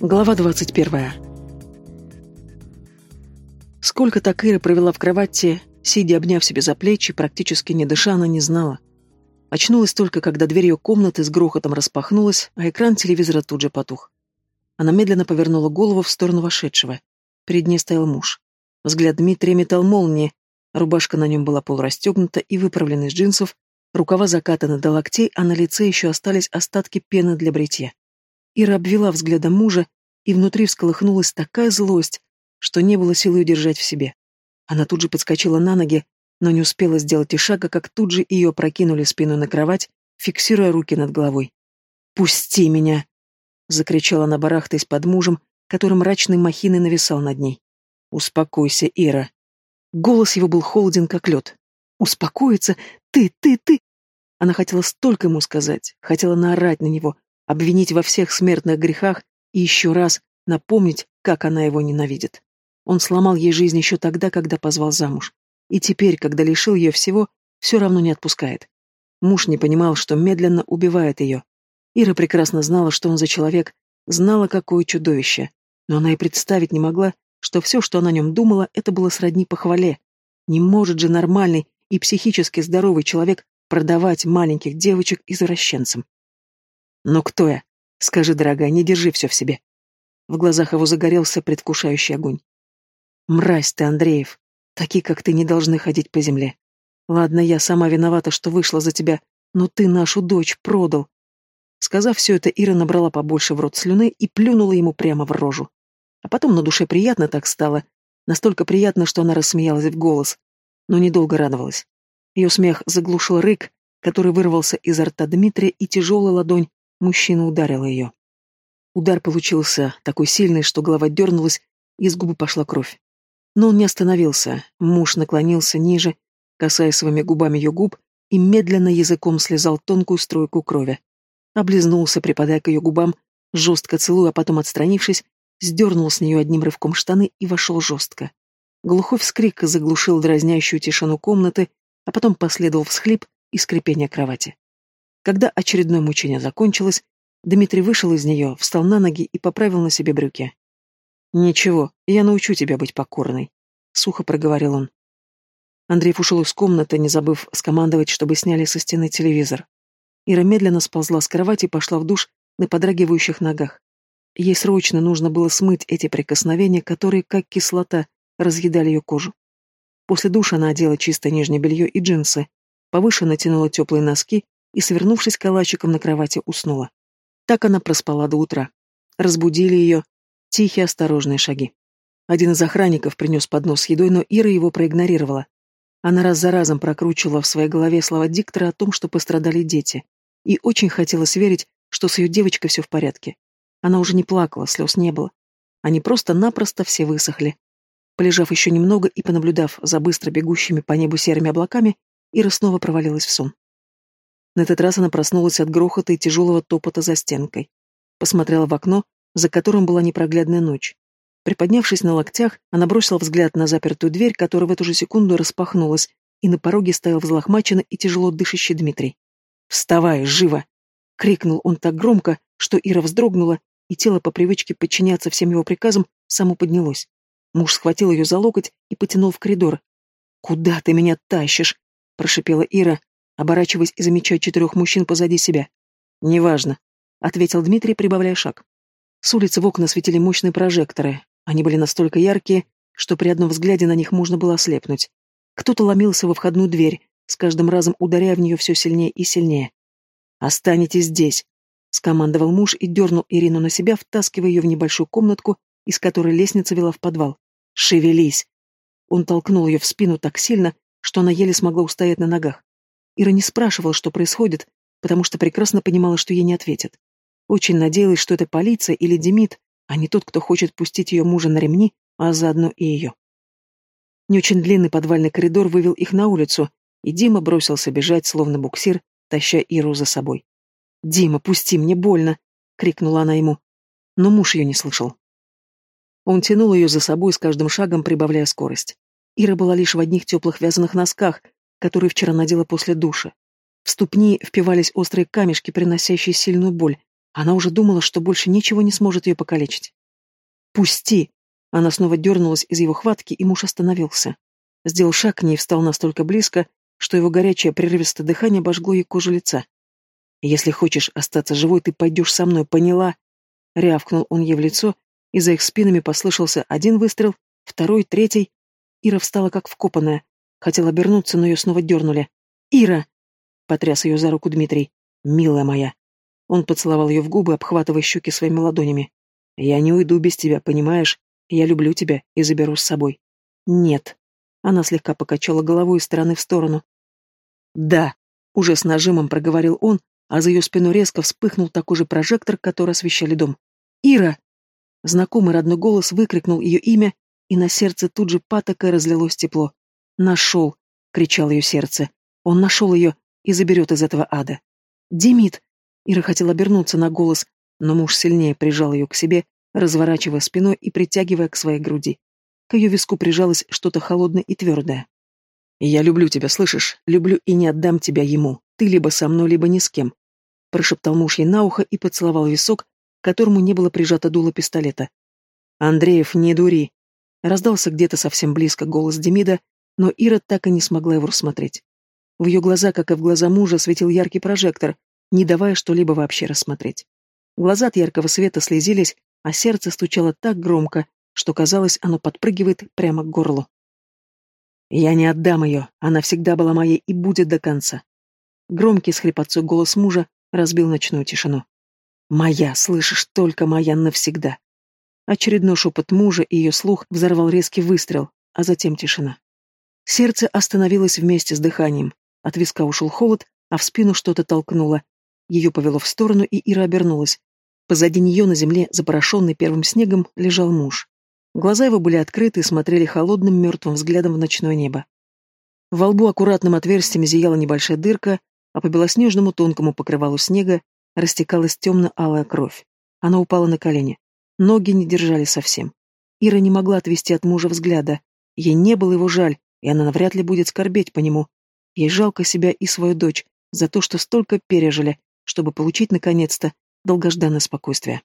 Глава 21. Сколько так Ира провела в кровати, сидя обняв себе за плечи, практически не дыша, она не знала. Очнулась только, когда дверь ее комнаты с грохотом распахнулась, а экран телевизора тут же потух. Она медленно повернула голову в сторону вошедшего. Перед ней стоял муж. Взгляд Дмитрия метал молнии, рубашка на нем была полурастегнута и выправлена из джинсов, рукава закатаны до локтей, а на лице еще остались остатки пены для бритья. Ира обвела взглядом мужа, и внутри всколыхнулась такая злость, что не было силы удержать в себе. Она тут же подскочила на ноги, но не успела сделать и шага, как тут же ее прокинули спину на кровать, фиксируя руки над головой. «Пусти меня!» — закричала она, барахтаясь под мужем, который мрачной махиной нависал над ней. «Успокойся, Ира!» Голос его был холоден, как лед. «Успокоиться? Ты, ты, ты!» Она хотела столько ему сказать, хотела наорать на него, обвинить во всех смертных грехах и еще раз напомнить, как она его ненавидит. Он сломал ей жизнь еще тогда, когда позвал замуж. И теперь, когда лишил ее всего, все равно не отпускает. Муж не понимал, что медленно убивает ее. Ира прекрасно знала, что он за человек, знала, какое чудовище. Но она и представить не могла, что все, что она о нем думала, это было сродни похвале. Не может же нормальный и психически здоровый человек продавать маленьких девочек извращенцам. «Ну кто я? Скажи, дорогая, не держи все в себе». В глазах его загорелся предвкушающий огонь. «Мразь ты, Андреев. Такие, как ты, не должны ходить по земле. Ладно, я сама виновата, что вышла за тебя, но ты нашу дочь продал». Сказав все это, Ира набрала побольше в рот слюны и плюнула ему прямо в рожу. А потом на душе приятно так стало. Настолько приятно, что она рассмеялась в голос. Но недолго радовалась. Ее смех заглушил рык, который вырвался изо рта Дмитрия, и тяжелая ладонь Мужчина ударил ее. Удар получился такой сильный, что голова дернулась, и из губы пошла кровь. Но он не остановился. Муж наклонился ниже, касаясь своими губами ее губ, и медленно языком слезал тонкую струйку крови. Облизнулся, припадая к ее губам, жестко целуя, а потом, отстранившись, сдернул с нее одним рывком штаны и вошел жестко. Глухой вскрик заглушил дразнящую тишину комнаты, а потом последовал всхлип и скрипение кровати. Когда очередное мучение закончилось, Дмитрий вышел из нее, встал на ноги и поправил на себе брюки. «Ничего, я научу тебя быть покорной», — сухо проговорил он. Андреев ушел из комнаты, не забыв скомандовать, чтобы сняли со стены телевизор. Ира медленно сползла с кровати и пошла в душ на подрагивающих ногах. Ей срочно нужно было смыть эти прикосновения, которые, как кислота, разъедали ее кожу. После душа она одела чистое нижнее белье и джинсы, повыше натянула теплые носки и, свернувшись калачиком на кровати, уснула. Так она проспала до утра. Разбудили ее тихие осторожные шаги. Один из охранников принес поднос с едой, но Ира его проигнорировала. Она раз за разом прокручивала в своей голове слова диктора о том, что пострадали дети, и очень хотелось верить, что с ее девочкой все в порядке. Она уже не плакала, слез не было. Они просто-напросто все высохли. Полежав еще немного и понаблюдав за быстро бегущими по небу серыми облаками, Ира снова провалилась в сон. На этот раз она проснулась от грохота и тяжелого топота за стенкой. Посмотрела в окно, за которым была непроглядная ночь. Приподнявшись на локтях, она бросила взгляд на запертую дверь, которая в эту же секунду распахнулась, и на пороге стоял взлохмаченный и тяжело дышащий Дмитрий. «Вставай, живо!» — крикнул он так громко, что Ира вздрогнула, и тело по привычке подчиняться всем его приказам само поднялось. Муж схватил ее за локоть и потянул в коридор. «Куда ты меня тащишь?» — прошипела Ира, оборачиваясь и замечая четырех мужчин позади себя. «Неважно», — ответил Дмитрий, прибавляя шаг. С улицы в окна светили мощные прожекторы. Они были настолько яркие, что при одном взгляде на них можно было ослепнуть. Кто-то ломился во входную дверь, с каждым разом ударяя в нее все сильнее и сильнее. «Останетесь здесь», — скомандовал муж и дернул Ирину на себя, втаскивая ее в небольшую комнатку, из которой лестница вела в подвал. «Шевелись!» Он толкнул ее в спину так сильно, что она еле смогла устоять на ногах. Ира не спрашивала, что происходит, потому что прекрасно понимала, что ей не ответят. Очень надеялась, что это полиция или Демид, а не тот, кто хочет пустить ее мужа на ремни, а заодно и ее. Не очень длинный подвальный коридор вывел их на улицу, и Дима бросился бежать, словно буксир, таща Иру за собой. «Дима, пусти, мне больно!» — крикнула она ему. Но муж ее не слышал. Он тянул ее за собой, с каждым шагом прибавляя скорость. Ира была лишь в одних теплых вязаных носках, который вчера надела после душа. В ступни впивались острые камешки, приносящие сильную боль, Она уже думала, что больше ничего не сможет ее покалечить. «Пусти!» Она снова дернулась из его хватки, и муж остановился. Сделал шаг к ней и встал настолько близко, что его горячее прерывистое дыхание обожгло ей кожу лица. «Если хочешь остаться живой, ты пойдешь со мной, поняла?» Рявкнул он ей в лицо, и за их спинами послышался один выстрел, второй, третий. Ира встала как вкопанная. Хотела обернуться, но ее снова дернули. «Ира!» — потряс ее за руку Дмитрий. «Милая моя!» Он поцеловал ее в губы, обхватывая щеки своими ладонями. «Я не уйду без тебя, понимаешь? Я люблю тебя и заберу с собой». «Нет». Она слегка покачала головой из стороны в сторону. «Да», — уже с нажимом проговорил он, а за ее спиной резко вспыхнул такой же прожектор, который освещали дом. «Ира!» Знакомый родной голос выкрикнул ее имя, и на сердце тут же патока разлилось тепло. «Нашел!» — кричал ее сердце. «Он нашел ее и заберет из этого ада». «Демид!» Ира хотела обернуться на голос, но муж сильнее прижал ее к себе, разворачивая спиной и притягивая к своей груди. К ее виску прижалось что-то холодное и твердое. «Я люблю тебя, слышишь? Люблю и не отдам тебя ему. Ты либо со мной, либо ни с кем», — прошептал муж ей на ухо и поцеловал висок, которому не было прижато дуло пистолета. «Андреев, не дури!» Раздался где-то совсем близко голос Демида, но Ира так и не смогла его рассмотреть. В ее глаза, как и в глаза мужа, светил яркий прожектор, не давая что-либо вообще рассмотреть. Глаза от яркого света слезились, а сердце стучало так громко, что казалось, оно подпрыгивает прямо к горлу. «Я не отдам ее, она всегда была моей и будет до конца». Громкий с голос мужа разбил ночную тишину. «Моя, слышишь, только моя навсегда». Очередной шепот мужа и ее слух взорвал резкий выстрел, а затем тишина. Сердце остановилось вместе с дыханием. От виска ушел холод, а в спину что-то толкнуло, ее повело в сторону, и Ира обернулась. Позади нее на земле, запорошенный первым снегом, лежал муж. Глаза его были открыты и смотрели холодным мертвым взглядом в ночное небо. Во лбу аккуратным отверстием зияла небольшая дырка, а по белоснежному тонкому покрывалу снега растекалась темно-алая кровь. Она упала на колени. Ноги не держали совсем. Ира не могла отвести от мужа взгляда. Ей не было его жаль, и она навряд ли будет скорбеть по нему. Ей жалко себя и свою дочь за то, что столько пережили, чтобы получить, наконец-то, долгожданное спокойствие.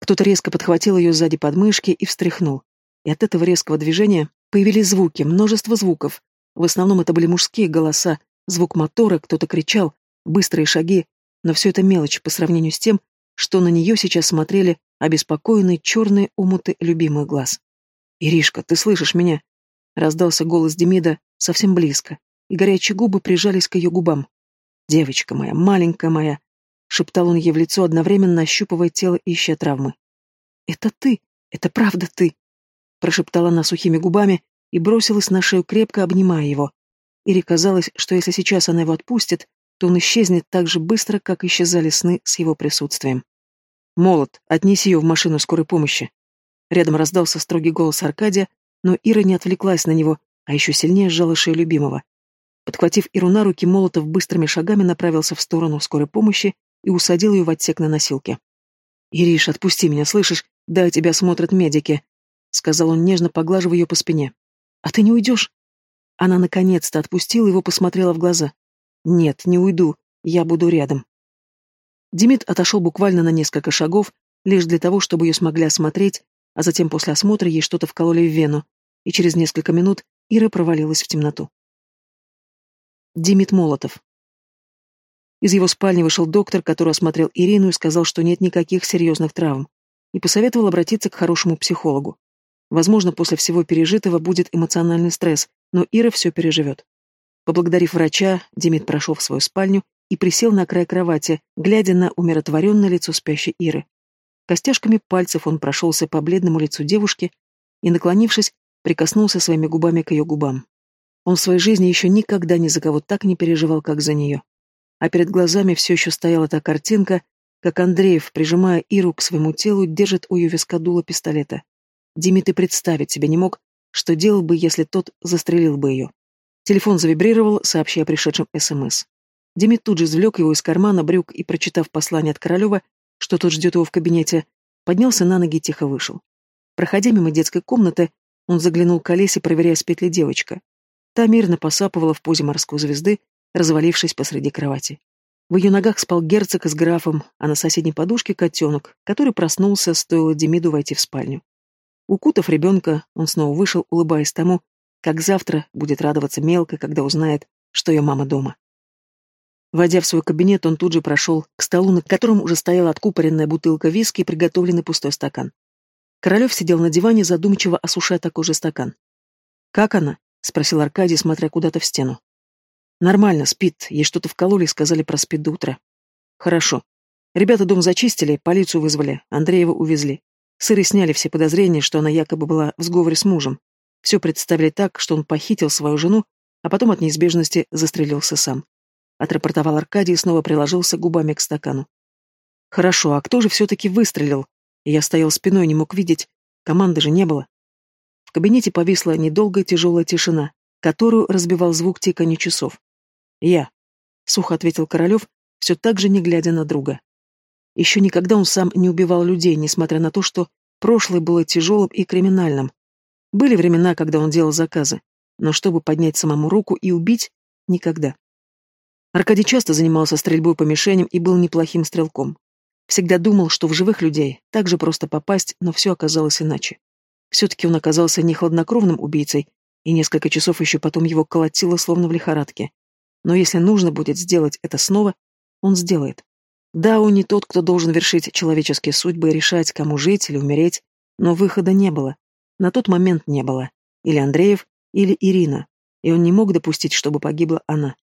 Кто-то резко подхватил ее сзади подмышки и встряхнул. И от этого резкого движения появились звуки, множество звуков. В основном это были мужские голоса, звук мотора, кто-то кричал, быстрые шаги, но все это мелочь по сравнению с тем, что на нее сейчас смотрели обеспокоенные черные омуты любимых глаз. «Иришка, ты слышишь меня?» Раздался голос Демида совсем близко, и горячие губы прижались к ее губам. «Девочка моя, маленькая моя, шептал он ей в лицо, одновременно ощупывая тело, ища травмы. «Это ты! Это правда ты!» прошептала она сухими губами и бросилась на шею, крепко обнимая его. Ире казалось, что если сейчас она его отпустит, то он исчезнет так же быстро, как исчезали сны с его присутствием. «Молот, отнеси ее в машину скорой помощи!» Рядом раздался строгий голос Аркадия, но Ира не отвлеклась на него, а еще сильнее сжала шею любимого. Подхватив Иру на руки, Молотов быстрыми шагами направился в сторону скорой помощи и усадил ее в отсек на носилке. «Ириш, отпусти меня, слышишь? Да, тебя смотрят медики», — сказал он, нежно поглаживая ее по спине. «А ты не уйдешь?» Она наконец-то отпустила его, посмотрела в глаза. «Нет, не уйду, я буду рядом». Демид отошел буквально на несколько шагов, лишь для того, чтобы ее смогли осмотреть, а затем после осмотра ей что-то вкололи в вену, и через несколько минут Ира провалилась в темноту. Демид Молотов из его спальни вышел доктор, который осмотрел Ирину и сказал, что нет никаких серьезных травм, и посоветовал обратиться к хорошему психологу. Возможно, после всего пережитого будет эмоциональный стресс, но Ира все переживет. Поблагодарив врача, Демид прошел в свою спальню и присел на край кровати, глядя на умиротворенное лицо спящей Иры. Костяшками пальцев он прошелся по бледному лицу девушки и, наклонившись, прикоснулся своими губами к ее губам. Он в своей жизни еще никогда ни за кого так не переживал, как за нее а перед глазами все еще стояла та картинка, как Андреев, прижимая Иру к своему телу, держит у ее виска дуло пистолета. Димит и представить себе не мог, что делал бы, если тот застрелил бы ее. Телефон завибрировал, сообщая о пришедшем СМС. Демид тут же извлек его из кармана брюк и, прочитав послание от Королева, что тот ждет его в кабинете, поднялся на ноги и тихо вышел. Проходя мимо детской комнаты, он заглянул к Олесе, проверяя, спит ли девочка. Та мирно посапывала в позе морской звезды, развалившись посреди кровати. В ее ногах спал герцог с графом, а на соседней подушке котенок, который проснулся, стоило Демиду войти в спальню. Укутав ребенка, он снова вышел, улыбаясь тому, как завтра будет радоваться мелко, когда узнает, что ее мама дома. Войдя в свой кабинет, он тут же прошел к столу, на котором уже стояла откупоренная бутылка виски и приготовленный пустой стакан. Королев сидел на диване, задумчиво осушая такой же стакан. «Как она?» — спросил Аркадий, смотря куда-то в стену. «Нормально, спит. Ей что-то вкололи и сказали про спид до утра». «Хорошо. Ребята дом зачистили, полицию вызвали, Андреева увезли. Сыры сняли все подозрения, что она якобы была в сговоре с мужем. Все представили так, что он похитил свою жену, а потом от неизбежности застрелился сам. Отрапортовал Аркадий и снова приложился губами к стакану. Хорошо, а кто же все-таки выстрелил? Я стоял спиной, не мог видеть. Команды же не было. В кабинете повисла недолгая тяжелая тишина, которую разбивал звук тикания часов. «Я», — сухо ответил Королев, все так же не глядя на друга. Еще никогда он сам не убивал людей, несмотря на то, что прошлое было тяжелым и криминальным. Были времена, когда он делал заказы, но чтобы поднять самому руку и убить — никогда. Аркадий часто занимался стрельбой по мишеням и был неплохим стрелком. Всегда думал, что в живых людей так же просто попасть, но все оказалось иначе. Все-таки он оказался не хладнокровным убийцей, и несколько часов еще потом его колотило, словно в лихорадке. Но если нужно будет сделать это снова, он сделает. Да, он не тот, кто должен вершить человеческие судьбы и решать, кому жить или умереть, но выхода не было. На тот момент не было. Или Андреев, или Ирина. И он не мог допустить, чтобы погибла она.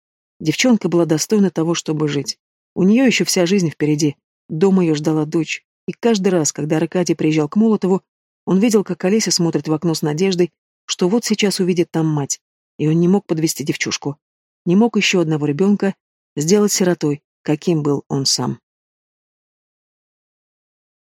Девчонка была достойна того, чтобы жить. У нее еще вся жизнь впереди. Дома ее ждала дочь. И каждый раз, когда Аркадий приезжал к Молотову, он видел, как Олеся смотрит в окно с надеждой, что вот сейчас увидит там мать. И он не мог подвести девчушку. Не мог еще одного ребенка сделать сиротой, каким был он сам.